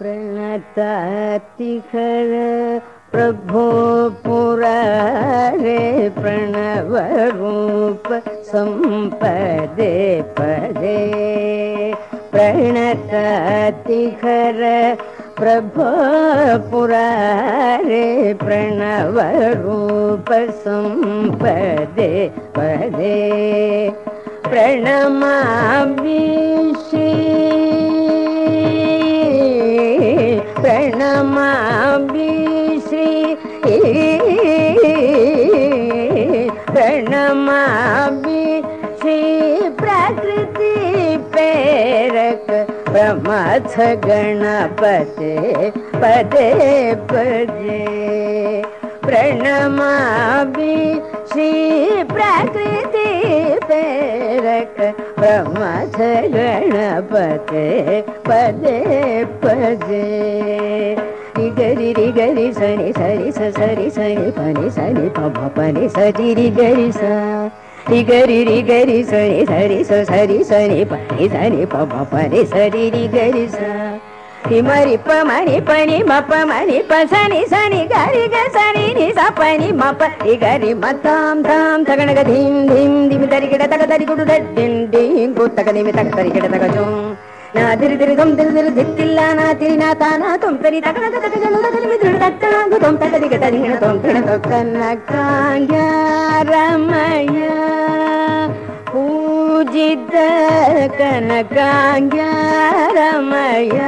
प्रणतातिखर प्रभो पुरारे रे प्रणवरूप पदे पदे प्रणतातिखर प्रभो पुरारे प्रणवरूप सम्पदे पदे प्रणमाविष श्री प्रणमापि श्री प्रकृति प्रेरक प्रमा गणपते पदे पदे प्रणमावि श्री प्राकृति प्रेरक प्रमा गणपते पदे पजे గరి రి గరి సని సరి స సరి సని పని సని పమ పని సరి రి గరి స రి గరి రి గరి సని సరి స సరి సని పని సని పమ పని సరి రి గరి స మరి పమని పని మప మని పసని సని గరి గసని ని సపని మప రి గరి మతాం తాం తగణగ ధీం ధీం దిమి తరిగిడ తగ తరిగుడు దడ్డిం డీం పుత్తక దిమి తగ తరిగిడ తగ జోం ನಾ ದಿರಿ ದಿರಿ ದೊಮ್ ದಿರಿ ದಿರಿ ದಿಕ್ಕಿಲ್ಲ ನಾ ತಿರಿ ನಾ ತಾನ ತೊಮ್ ತರಿ ತಕಣ ತಕಗಳು ತಕಲಿ ಮಿದ್ರು ತಕ್ಕಣಾಂಗು ತೊಮ್ ತಕ ದಿಗ ತರಿ ಹಿಣ ತೊಮ್ ತಿಣ ತೊಕ್ಕನ್ನ ಕಾಂಗ್ಯ ರಮಯ ಪೂಜಿತ ಕನಕಾಂಗ್ಯ ರಮಯ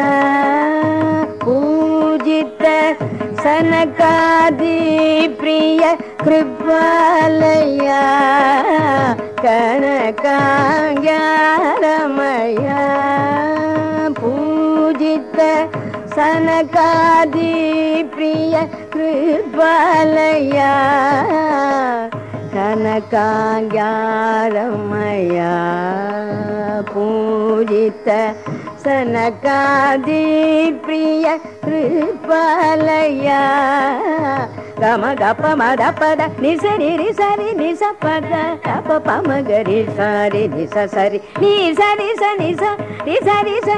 ಪೂಜಿತ ಸನಕಾದಿ ಪ್ರಿಯ ಕೃಪಾಲಯ ಕನಕಾಂಗ್ಯ ರಮಯ कनका दीप्रिया कृपलया कनकाया पूजित కనకాది ప్రియ కృపాలయ గమ గప మద పద నిసరి రి సరి నిస పద తప పమ గరి సరి నిస సరి నీ సరి స నిస రి సరి స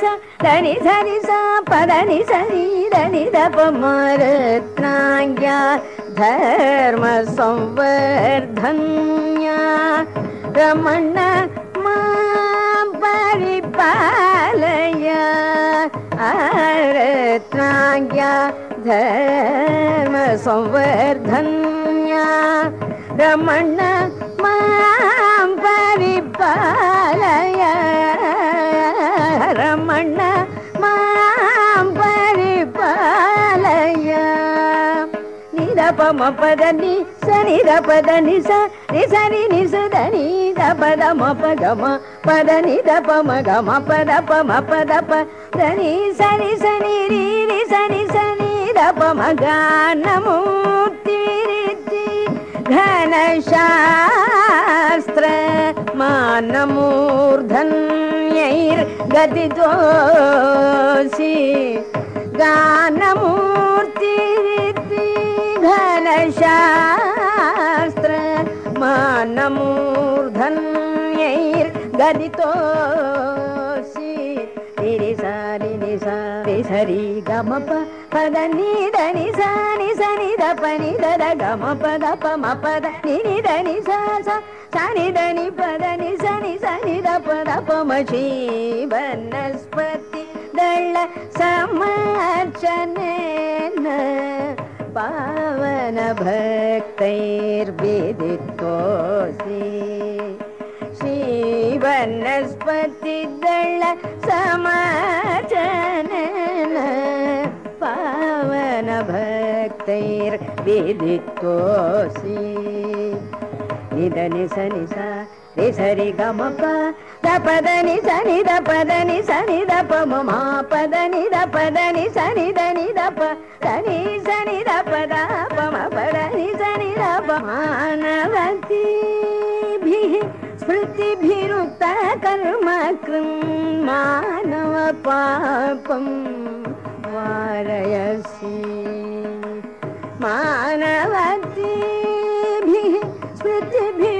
నిస దని సరి స పద ని సరి దని దప మరత్నాంగ ధర్మ సంవర్ధన్య రమణ మా परिपालय रत्नाज्ञा धर्म संवर्धन्या रमण मां परिपालय रमण పమ పదని సని ద పదని సని సని ద పద మ మప మ పద ని పమ గమ పద పమ పద పని సని సని రి రి సని సని ద పమ యైర్ గతి దోసి గానమూర్తి ఘన శాస్త్ర మానమూర్ధన్యైర్ సిరి సారి నిసారి సరి గమప పద నీదని సాని సని ద పని దద గమ పద పమ పద నిని దని సా సని దని పద ని సని సని ద పద పమ శీ వనస్పతి దళ సమర్చనే पावन भक्ैर् बित्ोसिनस्पति समाचन पावन भक्ैर् बित्ोसिनि सनि సరి గమప దపదని సని దపదని సని దప మా పదని దపదని సని దని దప సని సని దప దప పదని సని దప మానవతి స్మృతిభిరుక్త కర్మ కృం మానవ పాపం వారయసి మానవతి స్మృతిభిరు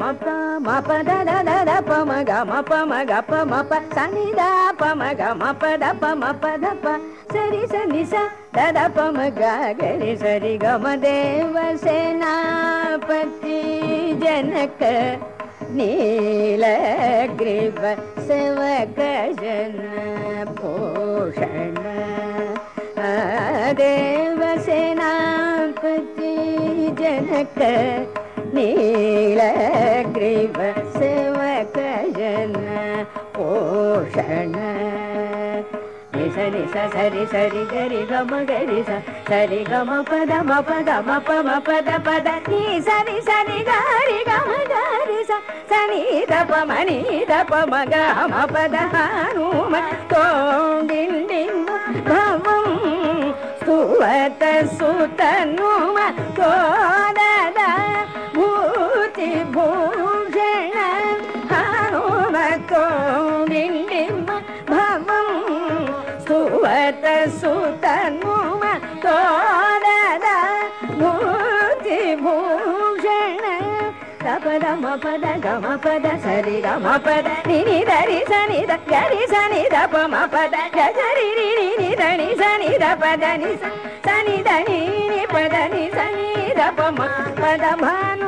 ಮ ಪ ಮ ಪ ದ ದ ದ ದ ಪ ಮ ಗ ಮ ಪ ಮ ಗ ಪ ಮ ಪ ಸ ನಿ ದ ಪ ಮ ಗ ಮ ಪ ದ ಪ ಮ ಪ ದ ಪ ಸರಿ ಸ ನಿ ಸ ದ ದ ಪ ಮ ಗ ಗ ರಿ ಸರಿ ಗ ಮ ದೇವ ಸೇನಾಪತಿ ಜನಕ ನೀಲಗ್ರೀವ ಸವಕ ಜನ ಪೋಷಣ ದೇವ ಸೇನಾಪತಿ ಜನಕ നീളഗ്രീവ ശിവകജന പോഷണ సరి సరి సరి గరి గమ గరి సరి గమ పద మ పద మ ప మ పద పద నీ సరి సరి గారి గమ గారి సని దప మణి దప మగ మ పద హనుమ తోండిండి భవం స్తువత సుతనుమ తోదద பத்தி பூஷண ஹனுமக்கும் பமம் சுவத சுதன்மும தோரத மூர்த்தி பூஷண పదమ పద గమ పద సరి గమ పద నిని దరి సని ద గరి సని ద పమ పద గరి రి రి రి దని సని ద పద ని సని దని ని పద ని సని ద పమ పద భాను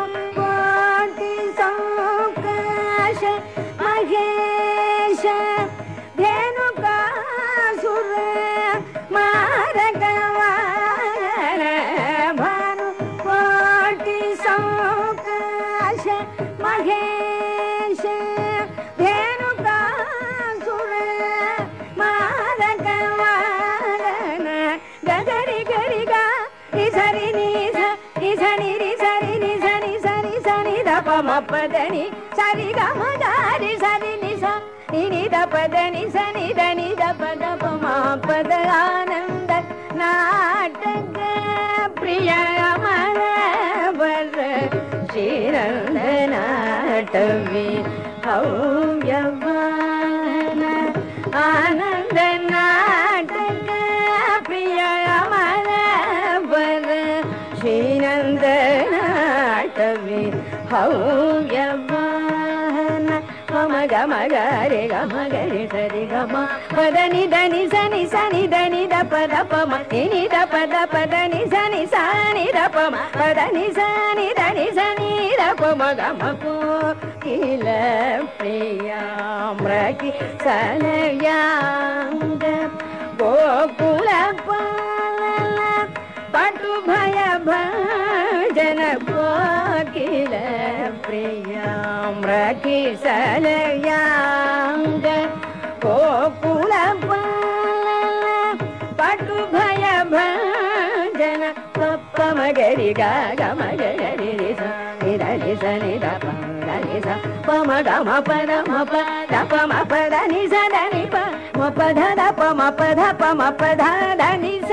Oh. మగ రే గ మగ రే సరి గ మ పద ని ద ని స ని స ని ద ని ద ప ద ప మ ని ని ద ప ద ప ద ని స ని స ని ద ప మ పద ని స ని ద ని స ని ద ప మ గ మ ప కిల ప్రియామ్రకి సలయాంగ గోకుల పాల పటు భయ భయ அகில பிரியாம் ரகிசலையாங்க கோகுல பட்டு பய பஜன பப்ப மகரி கக மகரி நிரலி சனித பரலி ச பம கம பத மப தப மபத நிச தனி ப மபத தப மபத பம பத தனி ச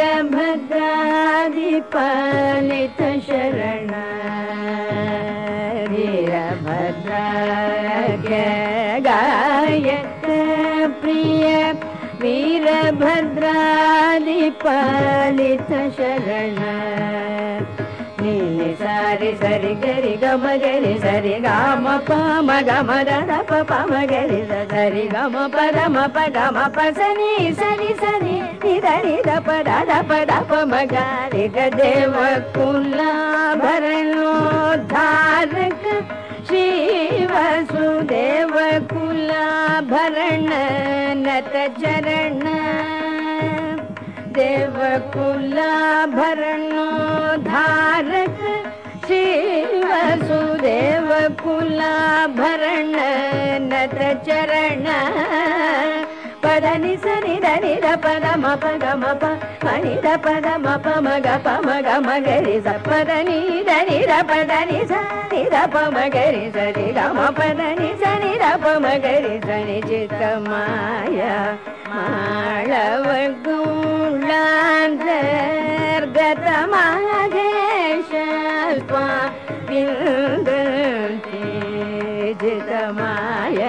ीर भद्रादिपालित वीरभद्रा गायत् प्रिय वीरभद्रादिपालितशरण ని సరి సరి గరి గమ గరి సరి గమ ప గమ ద ప ప గరి సరి గమ ప ద మ సరి సరి ని ద ప ద ద ప ద ప మ గ దేవ కుల భరణో ధారక వసుదేవ కుల భరణ నత చరణ देव कुला भरणो धारक शिव सुदेव कुला भरण नत चरण పదని సని దని ద పద మ పగ మ ప మణి ద పద మ ప మగ ప మగ మగరి స పదని దని ద పదని స ని ద ప మగరి స ని ద మ పదని స ని ద ప మగరి స ని చిత మాయ మాళవగుండాంతర్గతమాగేశ స్వా విందంతి చిత మాయ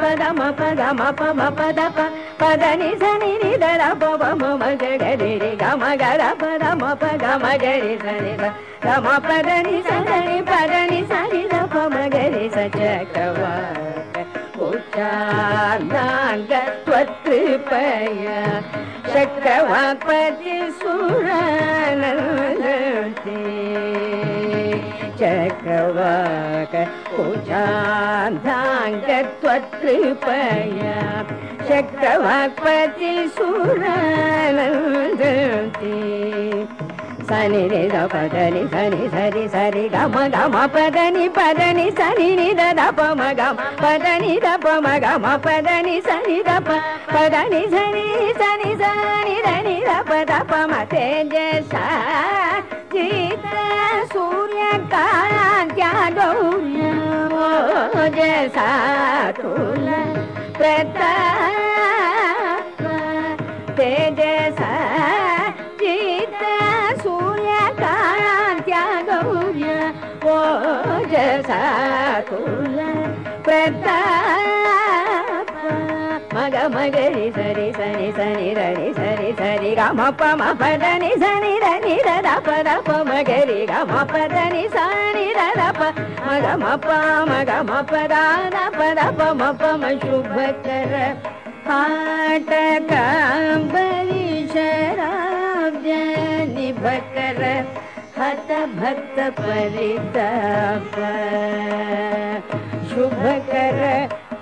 పద మ పద మ ప మ పద ప పద ని స ని ని ద ర ప ప మ మ గ గ రి రి గ మ గ ర ప మ ప గ మ గ రి ద మ ప ద ని స ద ని ప ద ని స ద ప మ గ రి స చ క వ పయ भगवक पूजाङ्गत्वकृपया शक्रभक्पति సూరీ సని నిద పదని సని సరి సరి గమ గమ పదని పదని సని నిద దప మగ పదని దప మగ మ పదని సని దప పదని సని సని సని దని దప దప మే జ ಚಿತ್ತ ಸೂರ್ಯಕಾಂತ್ಯೌಜ ಸಾತುಲ ಪ್ರತಾಪ ತೇಜಸ ಚಿತ್ತ ಸೂರ್ಯಕಾಂತ್ಯೌಜ ಓಜ ಸಾತುಲ ಪ್ರತಾಪ मगरि सनि सनि सनि रनि सनि सरि गी सनि रनि र पर पगरि गनि सनि रमप ग राुभरी शराभकर भक्त शुभकर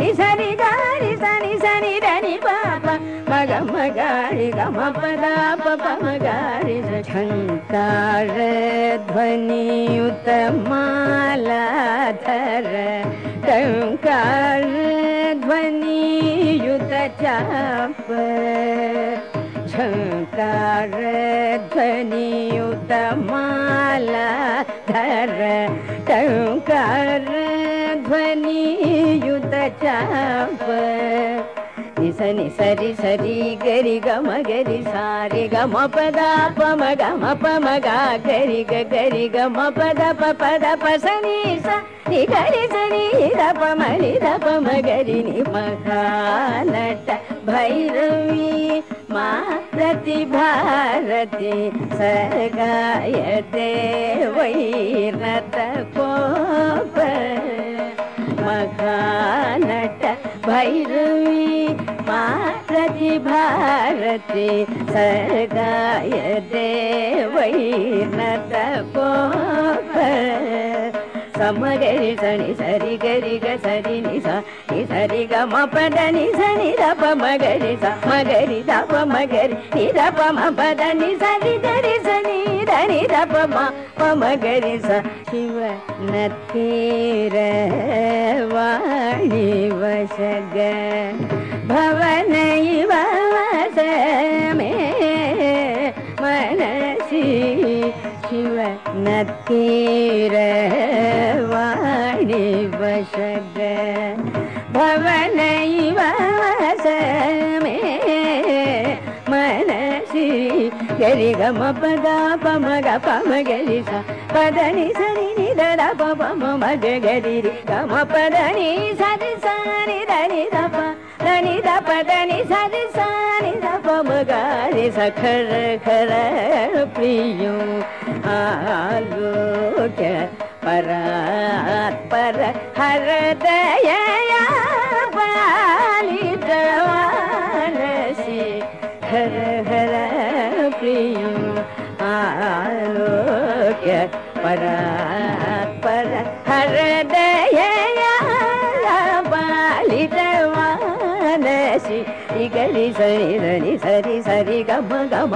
नि गि पापा गि मगारिङ्कार ध्वनि उत मा धर टङ्कार ध्वनि युत शङ्कार ध्वनि मा धर टङ्कार ध्वनि చాప నిస సరి సరి గరి గమ గరి సారి గమ పద పమ గమ పమ గా గరి గ గరి గమ పద పద ప సీ గరి సరి ద పమ గరి ని మఖానట భైరవి మా ప్రతి భారతి सगायते వైరత कोप खा नट भैरवी पा प्रतिभारति सगाए दे वही नट कोप సమ్మగరి సని సరి గరి గ సరి ని సరి గ మ పద ని ద ప మగరి స మగరి ద ప మగరి ని ద ప మ పద ని స ని ద రి స ని స శివ వాణి వస మే మనసి ಶಿವ ನತೀರ ವಾಣಿ ವಶಗ ಭವನ ಮನ ಶ್ರೀ ಗರಿ ಗಮ ಪದ ಪಮಗ ಪಮ ಗಲಿ ಸ ಪದ ಸರಿ ನಿ ಪಮ ಮಗ ಗರಿ ಗಮ ಪದ ಸರಿ ಸರಿ ಧನಿ ದಪ ಧನಿ ದಪ ಧನಿ ಸರಿ ಸಖರ ಖರ ಪ್ರಿಯೋ आलोक परात्पर हृदय बालित मानसी हर हर प्रिय आलोक परात्पर हृदय जवान मानसी गली सरी सरी सरी सरी गम गम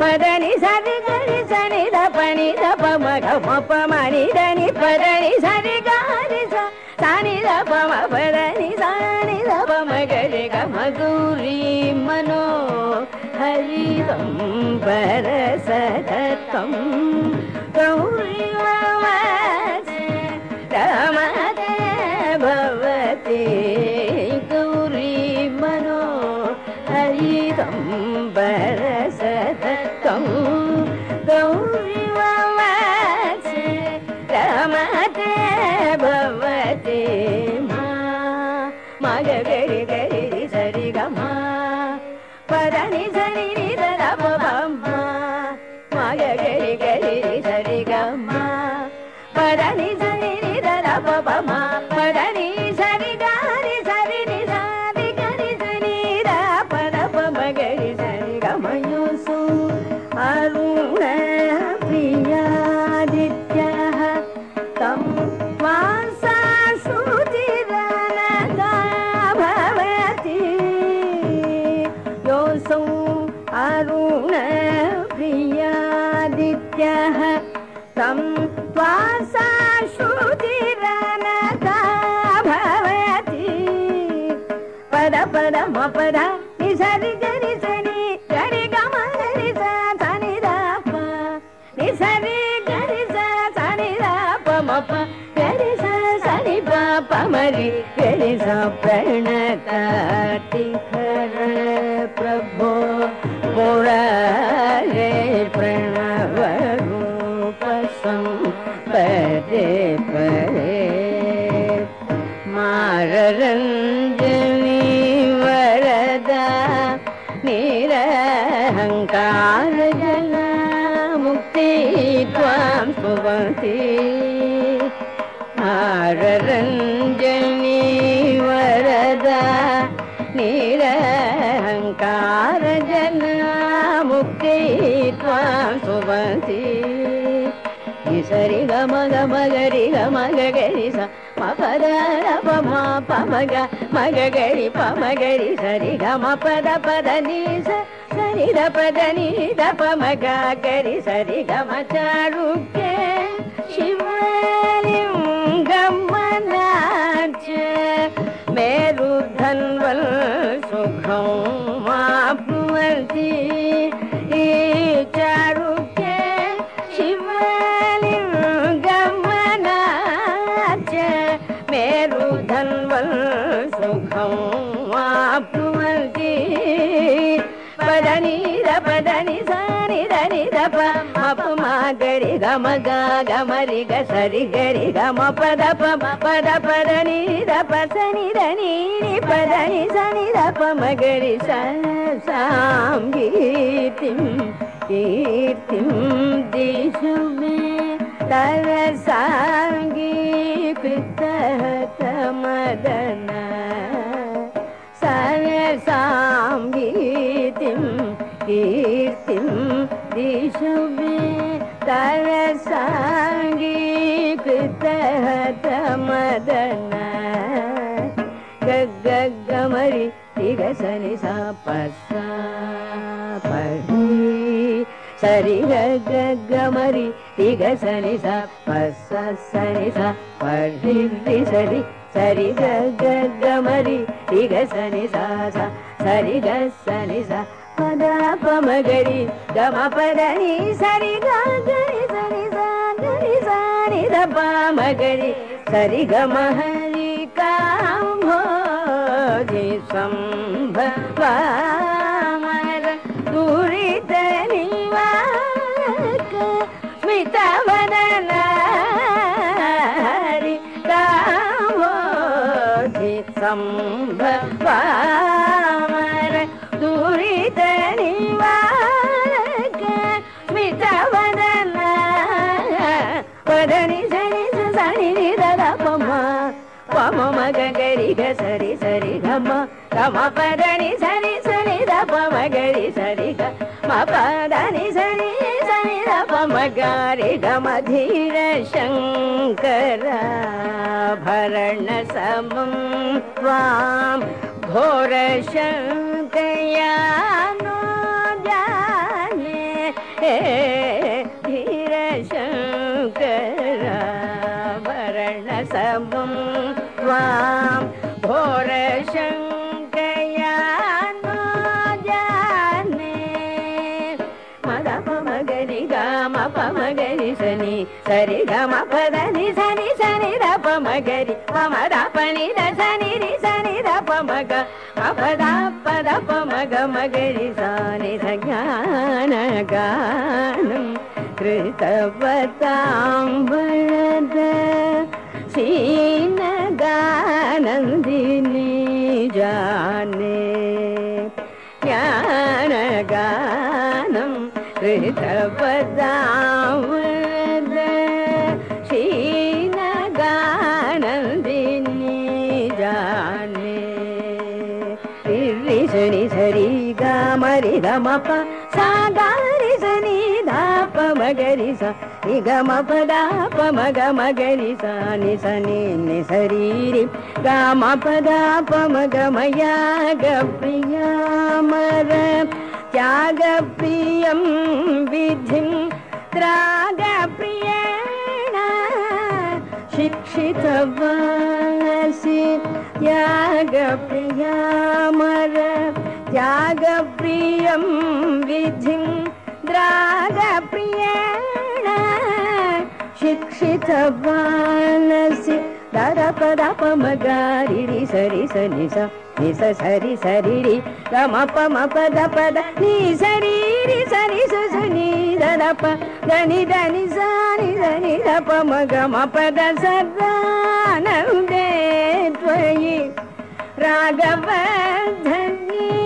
పదని సరి గరి సని ద పని ద ప మగ మప మని దని పదని సరి గరి సని ద ప మ పదని సని ద ప మగ రి గ మగూరి మనో హరిదం పరస దత్తం గౌరీ రామ రామ शरण మగ మగరి మగగరి స మపద పమా పమగ మగగరి పమగరి సరి గమ పద పద నీ సరి ద పద నీ ద పమగ గరి సరి గమ చారుక్య శివలింగమనాచ మేరుధన్వల్ సుఖం మాప్నువంతి मगमरि गरि गणि ग म पदप मदपरणी दप सनि रणीरि परी सनि दपमगणि सल सां गीतिम् इं दिशुमे तर सा पित मदन सर सा गीतिं हीतिं दिशुमे तरसाङ्गीत हत मदन गगमरि तिगसनि सा पसा पहि सरि गगमरि तिगसनि सा पसा सनि सा पहि सरि సరి గ గ గ మరి రిగ సని సా సరి గ సని సా పద పమగరి గమ పద ని గరి సరి గరి సారి ద పమగరి సరి గమ హరి కాంభో సంభవా पदी जनि सणि दपमगणि सरि गपदानि सणी सणीदपमगारि ग मधीर शङ्कर भरण सं भोर शङ्कया न जाने ज्यानर गानम् तृत पताम् बलत सीन जाने ज्यानर गानम् मप सागारि सनिदापमगरि सागमपदा पमगमगरि सा निशरीरिं गमपदा पमगमयागप्रियामर त्यागप्रियं विधिं त्रागप्रिया शिक्षितवासि त्यागप्रियामर त्यागप्रियं विधिं रागप्रिय शिक्षितवानसि दरपदपमगारिरि सरि सनि स निरि सरि गमपमपदपदनि शरीरि सरि सु जनि सरप धनि दनि सरि सनिदपमगमपद सदानं त्वयि राघव धनि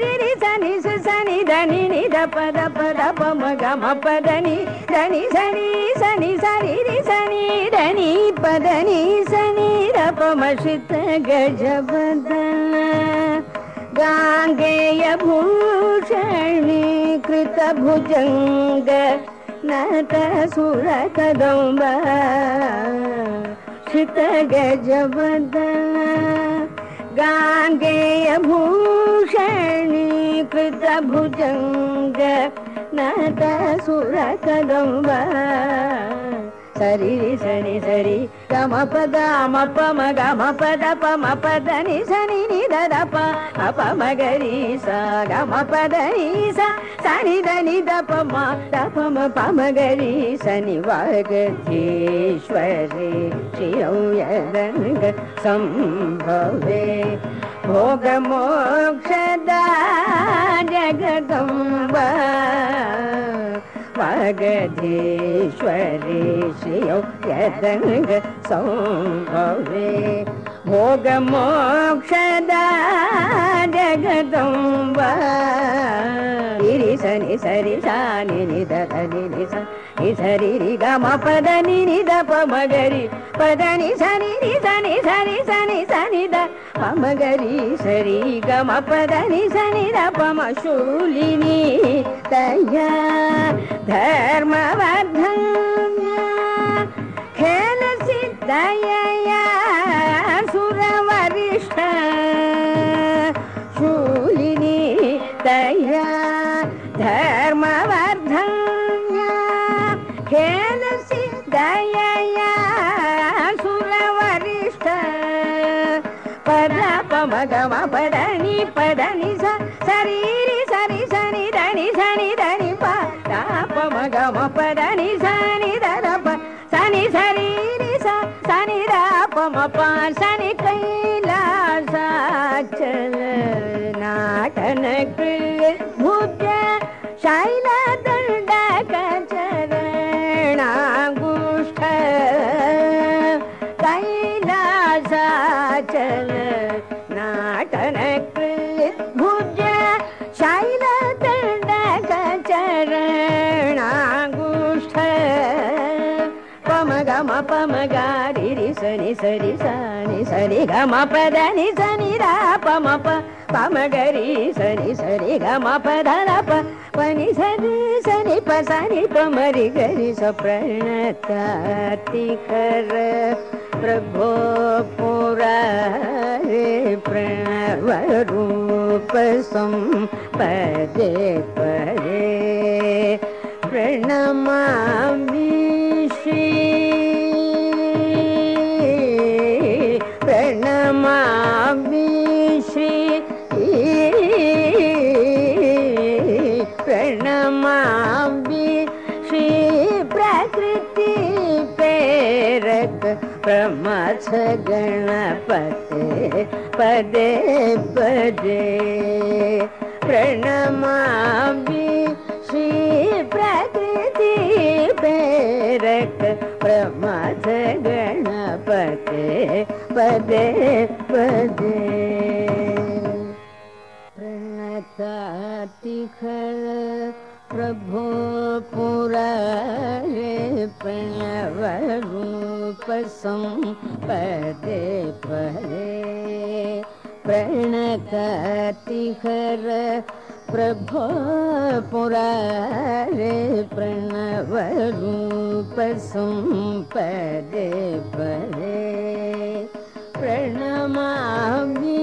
नि सनि निपदपदपम गमपदनि सनि सनि सनि सनिपदनि सनि दपम शीत गजपद गाङ्गेय भूषणी कृत भुजङ्ग न तूरकदम्ब श्रीत गजपदा गाङ्गेयभूषणी कृतभुचङ्गतः सुरतगम्ब సరి సని సరి గమ పద మ ప గమ పద పమ పద ని సని ని ద ద ప అప మ గరి స గమ పద ని స సని ద ని ద ప మ ద ప మ ప మ గరి సని వాగతీశ్వరే శ్రీయౌయదంగ సంభవే భోగమోక్షద జగదంబ மகதீஸ்வரே ஸ்ரீயோகதங்க சௌபவே भोगमोक्षदा जगदम्ब इरि सनि सरि सानि निदनि निसा रि गिनि दपमगरि प्रदानि सनि निगरि सरि गम प्रदा निपमशुलिनी तया धर्म धन्यया सूरमृष्ट ದಯ ಸುರವರಿಷ್ಠ ಪದ ಪಮಗಮ ಪಡನಿ ಪಡನಿ ಸ ಸರಿರಿ ಸರಿ ಸನಿ ಧನಿ ಸನಿ ಧನಿ ಪ ಪಮಗಮ ಪಡನಿ ಸನಿ ಧರ ಪ ಸನಿ ಸರಿರಿ ಸ ಸನಿ ದ ಪಮ ಪ ಸನಿ ಕೈಲಾಸ ಚಲ ನಾಟನ ಕೃ पदा नि पम गरि शनि सरि गनि सनि सनि परि परि गरि स प्रणताति कर प्रभो पोरा प्रणवरूप पदे परे प्रणमा प्रमासपते पदे पदे प्रणमाकि भैरक प्रमासग गणपते पदे पदे प्रणाति प्रभु परा प्रणवरु पशु पदे परे प्रणतिर प्रभो परा प्रणवरु पसु पदे परे प्रणमामि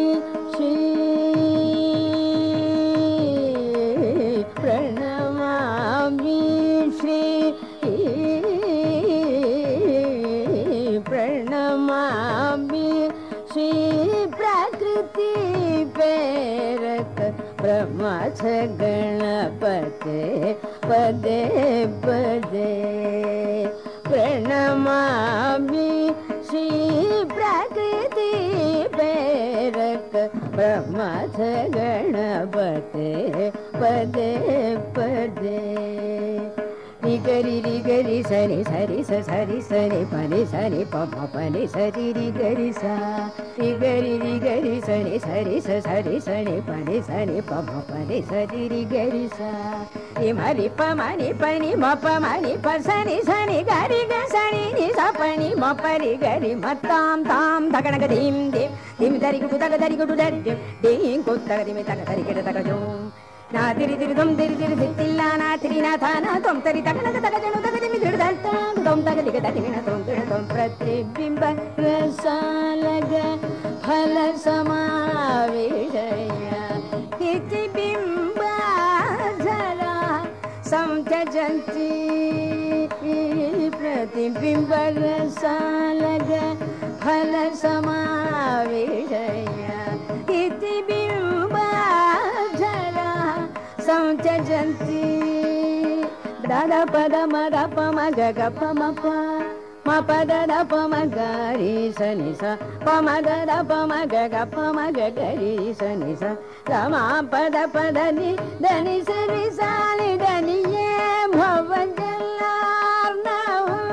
माछ गणपते पदे पदे प्रणमामि श्री प्रकृति प्रेरक माछ गणपते पदे पदे గరి రి గరి సరి సరి సరి సరి పని సరి పప పని సరి రి గరి స గరి రి గరి సరి సరి సరి సరి పని సరి పప పని సరి రి గరి స మరి పమని పని మప పమని ప సని గరి గ ని స పని మపరి గరి మత్తాం తాం దగడగ గదిం దిం దిం దరి గుడు దగ దరి గుడు దరి ధీం కుత్తగ ధీమి తగ దరి గిడ తగ జోం నా తిరి తిరి దొమ్ తిరి తిరి తిట్టిల్లా నా తిరి నా తానా తొమ్ తరి తగనగ తగజను ప్రతిబింబ రసాలగ ఫల సమావేశయ జల రసాలగ మంచి దడ పద మద పమగ గప మప పద పమగ రీ సని స పమద పమగ గప మగ గరి సని స రమా పద పద ని దని సరి సాలి దనియే భవ జల్లార్ణవం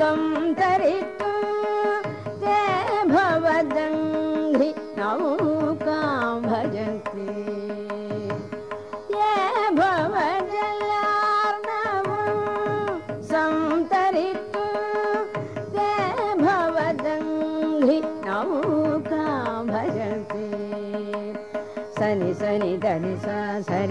సంతరిత్తు తే భవదంఘి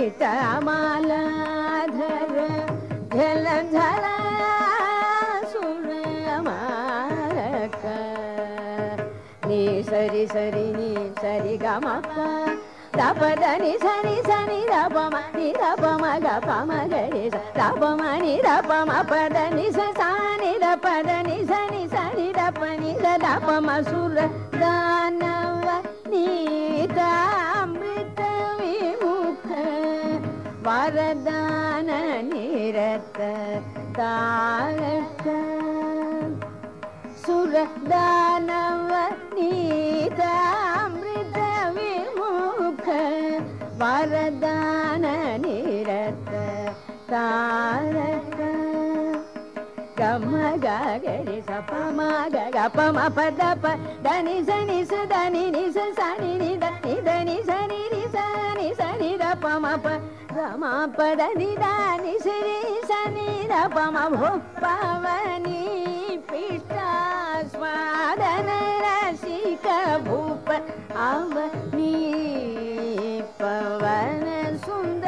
శ్వేతమాలాధర జలధర సురమాలక నీ సరి సరి నీ సరి గమప దపదని సరి సని దపమ ని దపమ గపమ గడి దపమ ని దపమ పదని సని దపదని సని సని దపని దపమ సుర దానవ నీతా வரதான நிறத்த தாழத்த சுரதானவ நீதாமிருத விமுக வரதான நிறத்த தாழத்த గమ గరి సప మా గప మ పద ప దని సని స దని ని సని ని దని దని సని ని సని సని ర ప మ ప पद निी श्री शनि पवनि पिष्टा स्वादन ऋषिक भूप पवन सुन्दर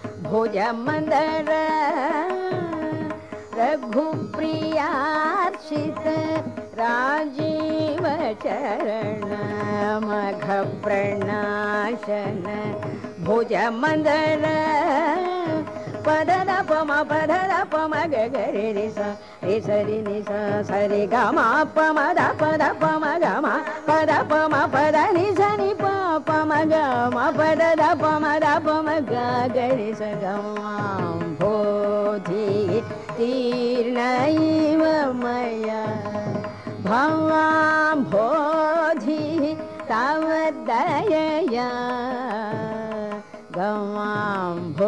भोज रघुप्रियार्षित प्रभुप्रियार्षित राजीव पद द पदप म गे निरि निरि ग मग पदा पदा नि प गमगरिस गवाो तीर्णया भवा भो तव तावया गवाम्भोधे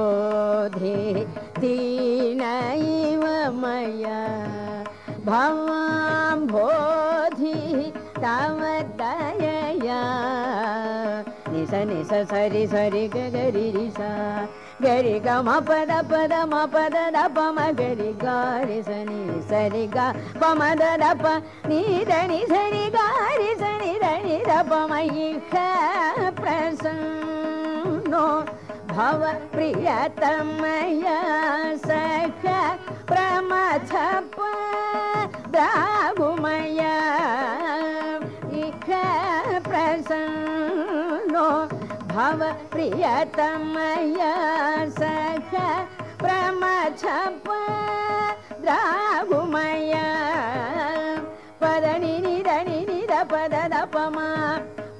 दीनैव मया बोधि तव दयया निस निस सरि सरि गरी रिसा गरि ग म पद पद म पद द प म गरि ग रि स ग प म द द प नि द नि स रि द प ख प्रसन्न भव प्रियतमया सख छप द्रागुमया इख प्रसन्नो भव प्रियतमया सख छप द्रागुमया पदनि निध पद दपमा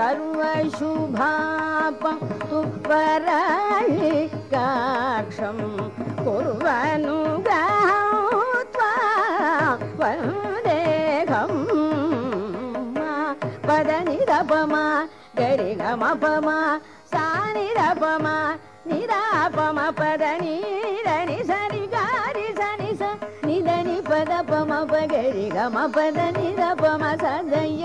सर्वशुभापतु परनिकाक्षं कुर्वनुगा त्वा वन्देघं पदनिरपमा गरिगमपमा सा निरपमा నిరాపమ పద నీడని సరి గారి సని స నిదని పద పమ పగరి గమ పద నిరపమ సదయ్య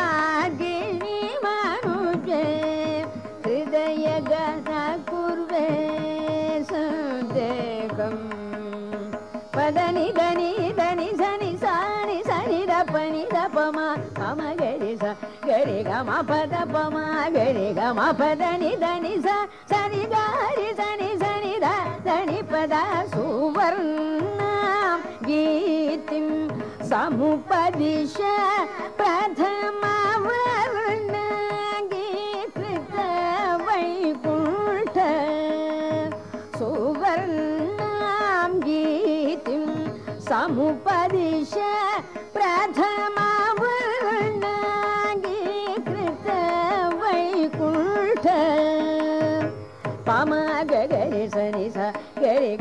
रि गमपदपमा गणि गमपदनि धनि सरिदानि सनि दा तनिपदा सुवर्णा गीतिं समुपदिश प्रथमा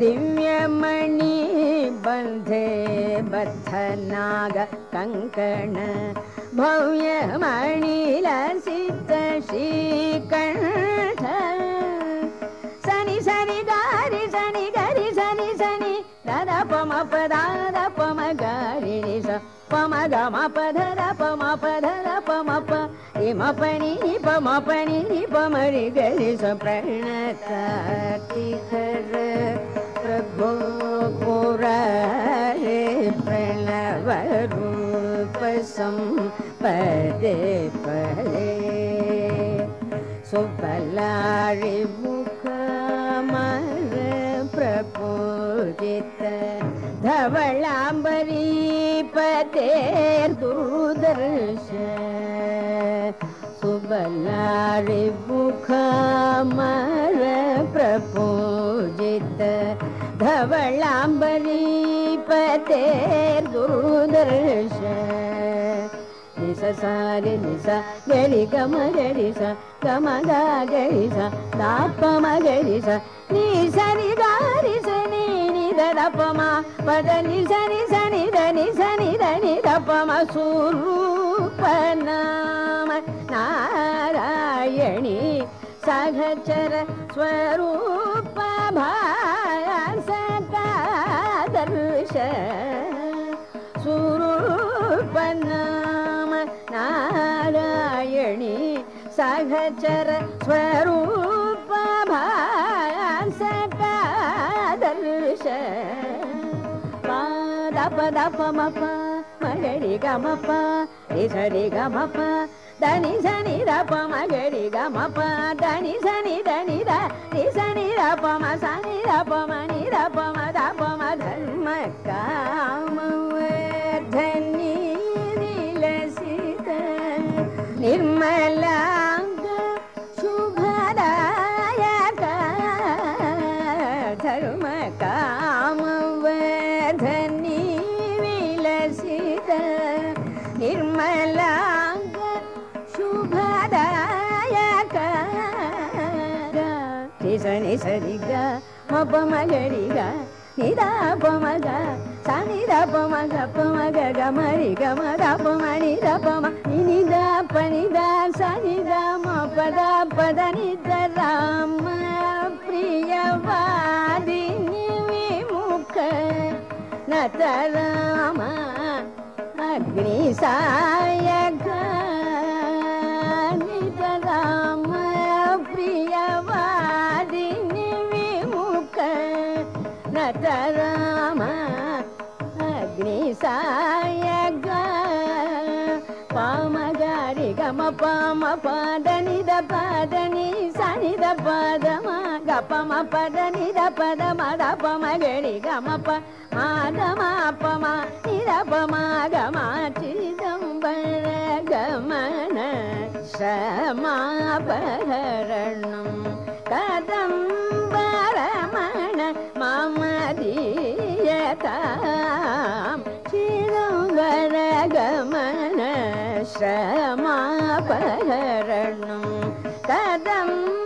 ದಿವ್ಯಮಣಿ ಬಂಧೆ ನಾಗ ಕಂಕಣ ಭವ್ಯ ಮಣಿಲಿತ ಶ್ರೀಕಂಠ ಸನಿ ಸನಿ ಗಾರಿ ಸನಿ ಗರಿ ಸನಿ ಸನಿ ದದ ಪಮ ಪದಾದ ಪಮ ಗಾರಿ ಸ ಪಮ ಗಮ ಪಧರ ಪಮ ಪಧರ ಪಮ ಪ ಇಮ ಪಣಿ ಪಮ ಪಣಿ ಪಮರಿ ಗರಿ ಸ ಪ್ರಣತ ತಿಹರ प्रभु पुरा प्रणव रूप सम् पदे पले सुबलारि मुखमर प्रपूजित धवलाम्बरी पदे दुर्दर्श सुबलारि मुखमर प्रपूजित भवलाम्बरी पते दुर्दुर्शे निसा सरि निसा देनि गमरिसा तमदा गरिसा दपम गरिसा नीशरि गारिसा नी निदपमा वदनि शरि सनिदनि शनिदनि दपमा सुरूपनम नारायणी सघचर स्वरूपा சகச்சர ஸ்வரூப சகாதர்ஷ பாதபதபமப மகரி கமப ரிசரி தனி சனி ரப்ப மகரி கமப்ப தனி சனி தனி ர ரப்ப ரபம ரப்ப மணி ரப்ப ரபம தபம தர்ம தனி நிலசித நிர்மலா నిసని సరిగ్గా మపమగడిగ నిదాపమగ సనిదాపమగ పొమగ గమరి గమద పమణి దపమ నిదా పనిద సనిద మపద పద నిద రామ ప్రియవాదిని విముఖ నత అగ్ని సాయగా தாயக பாமகாரி கம பாம பாதனித பாதனி சனித பாதம கபம பதனித பதம தபம கெடி கமப மாதம அப்பம நிதபம கமாச்சிதம்பர கமன சமாபரணம் கதம்பரமண மமதியதாம் रगमः तदम्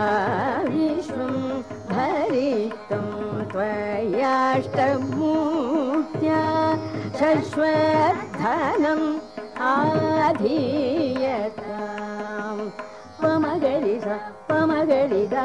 विश्वं धरितं त्वयाष्टमूर्त्या शश्वधनम् आधीयतां आधीयता त्वमगणिता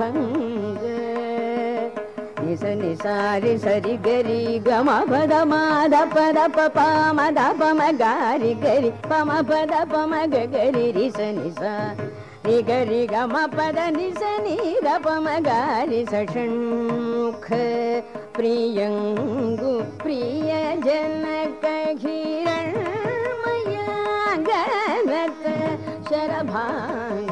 భంగ నిస నిసారి సరి గరి గమ పద మాద పద పమ పమ గారి గరి పమ పద పమ గరి రిస నిసా ని గరి గమ పద నిస ని గ పమ గారి సషణ్ముఖ ప్రియంగు ప్రియ జనక ఘీరణమయ గణత శరభాంగ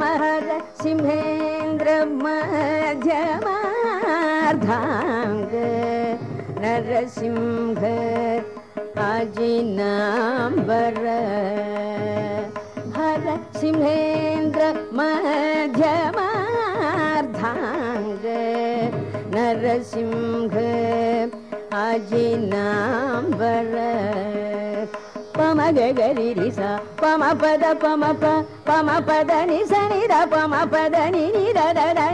मर सिंहेन्द्र मध्यमाग नरसिंह आजि हर सिंहेन्द्र मध्यमार्धाङ्ग नरसिंह आजि పమ గగరి రిస పమ పద పమ పమ పద ని సని పమ పద ని ని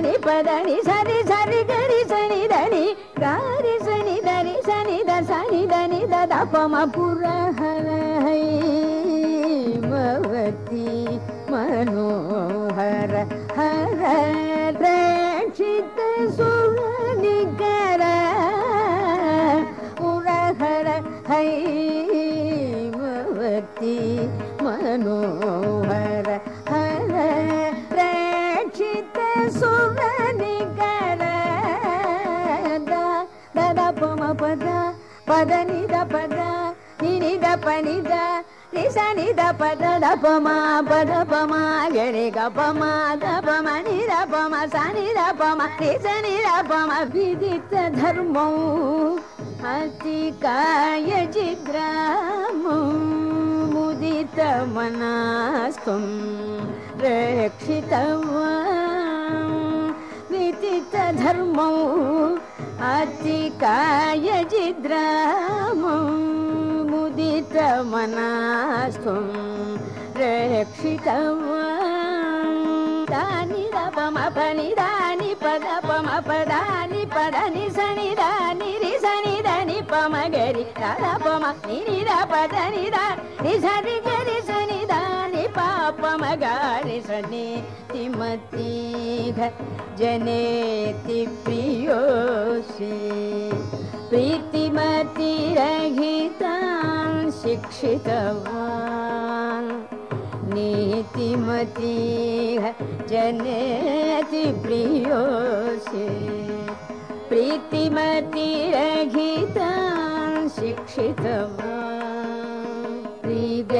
ని పద ని గరి సని ద ని సని ద సని ద సని ద ని ద ద పమ పుర హర హై మవతి మనోహర హర రక్షిత సో मनु सुमनि ददा पमपदा पदनि दपदािनी दपनि నిస నిద పద పమ పద పమ గరి గమ దమ నిర పమ స విదిత ధర్మం అతి కాయ చిద్రాము ముదిత మనస్కం విదిత ధర్మం అతి కాయ చిద్రము రమణాస్థం రక్షితం దాని రపమపని దాని పద పమపదాని పదని సని దాని రిసని దని పమగరి రపమ నిరి రపదని దాని గరి సని దాని पापमगार स नीतिमी जनेति प्रियोषि प्रीतिमतिरहितां शिक्षितवान् नीतिमतीघ जनेति प्रियोषि प्रीतिमतिरहितां शिक्षितवान्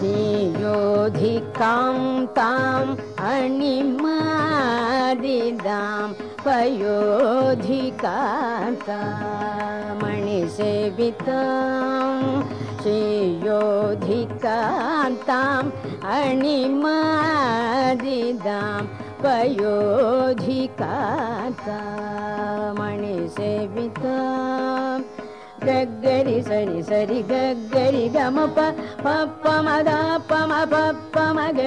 श्रीयोधिकां ताम् अणिमादिदां पयोधिका मणि सेवितां श्रीयोधिकां अणि रि गरि गम पदा पगरि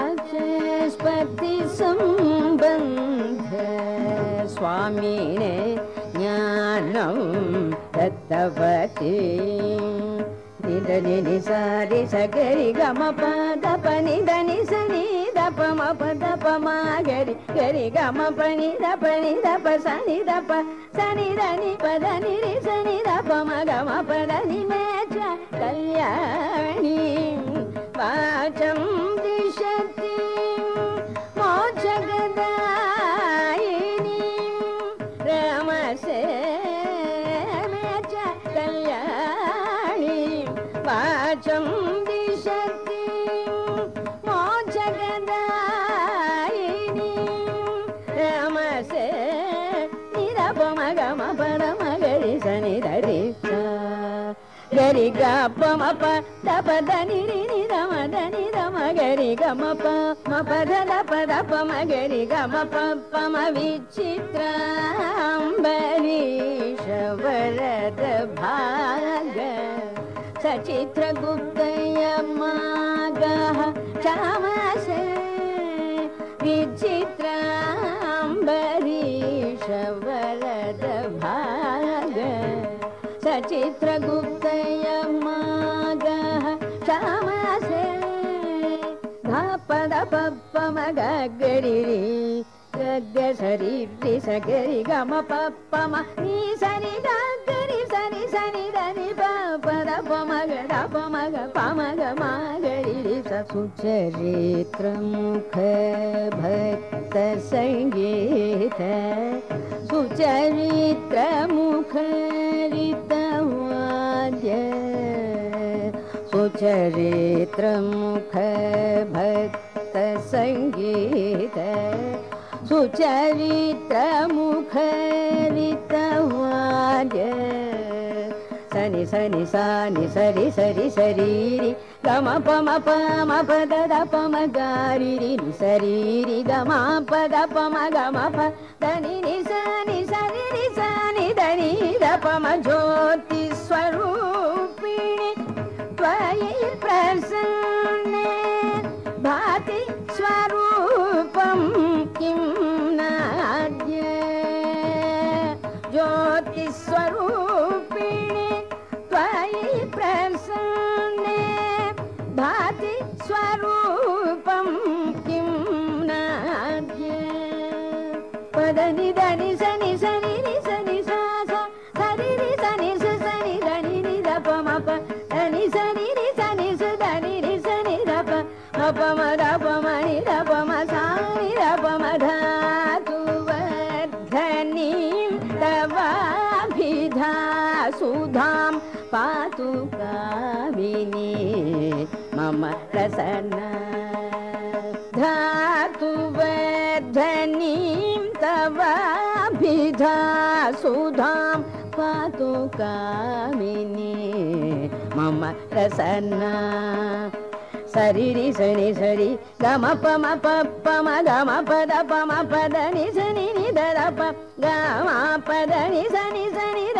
പതി സംബന്ധ സ്വാമിനെ ജ്ഞാനം ദത്തപതി నిదని సారి సగరి గమ పద పని దని సని దప మ పద ప గరి గమ పని దని దప సని దప సని దని పద నిరి సని దప మ గమ పద ని మేచ కళ్యాణి వాచం प धनि रम धनि रमगरि गमप म प दपद पगरि गम प विचित्र अम्बरिष वरत भचित्र गुप्तय मा गामश विचित्र अम्बरीष वरत भ सचित्रगुप्त ಪದ ಪಪ್ಪ ಮಗ ಗರಿ ಗಗ್ಗ ಸರಿ ರಿ ಸಗರಿ ಗಮ ಪಪ್ಪ ಮ ನೀ ಸರಿ ಗರಿ ಸರಿ ಸರಿ ಧನಿ ಪದ ಪ ಮಗ ಪ ಮಗ ಪ ಮಗ ಮಗರಿ ಸುಚರಿತ್ರ ಮುಖ ಭಕ್ತ ಸಂಗೀತ ಸುಚರಿತ್ರ ಮುಖ ऋतवाद्य सुचरित्रमुख भक्त सङ्गीत सुचरितमुखरित शनि सनि सनि सरि शरि शरीरि गम पद प गारिरि शरीरि गम पद प धनि निपम ज्योति प्रसन्न रूपं किं नाद्य ज्योतिस्वरूपिणि त्वयि प्रसन्ने भाति स्वरूपं किं नाद्य पदनि धनि सनि सनि नि सनि सा सनि नि सनि स सनि धनि नि दपमप धनि सनि नि सनि स धनि नि सनि दप अपमदप प्रसन्न धातु वे ध्वनि तवाभिधा सुधातु कामिनी मम प्रसन्न शरि शरि शरि गणि निपनि सनि सणि द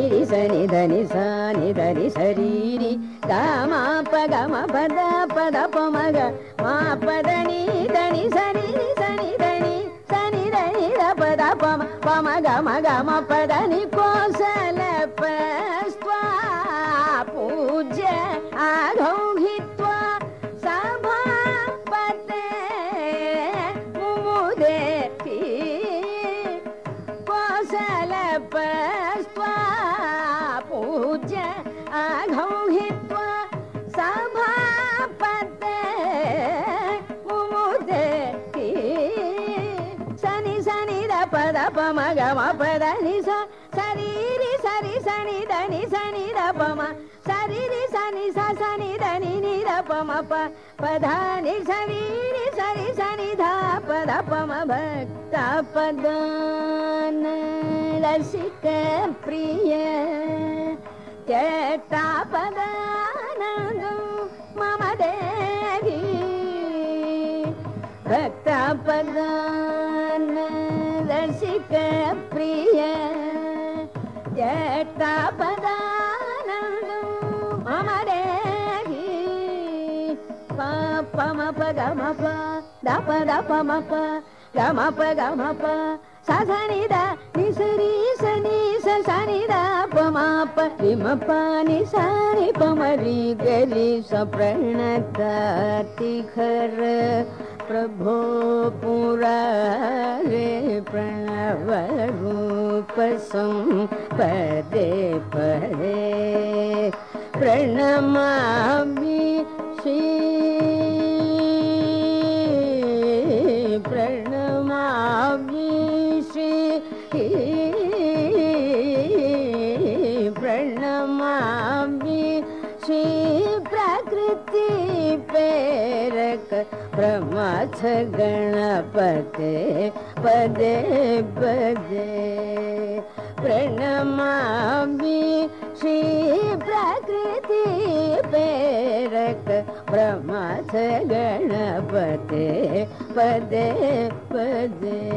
ధరి సని ధని సాని ధరి శరీరి గా మా పగ మ పద పద పొమగ మా పదని ధని సని సని ధని సని ధని ద పద పొమ పొమగ మగ మ పదని కోసని గమ పద సరిరి సరి సని దని సని దపమ సరిరి సని సని దని ని రపమ ప పధ సరి సని ధ భక్త పదన రసిక ప్రియ చెట్టా పదానందం మమ భక్త పదా ಪ್ರಿಯ ಮಗ ಸಾರಿ ಪಮರಿ ಗಲಿ ಸ್ವ ಪ್ರಣ प्रभो पूर प्रणवरूप पसु पदे परे प्रणमामि प्रमाच गणपते प्रणमामि श्री प्रकृति प्रेरक प्रमाच गणपते पदे पदे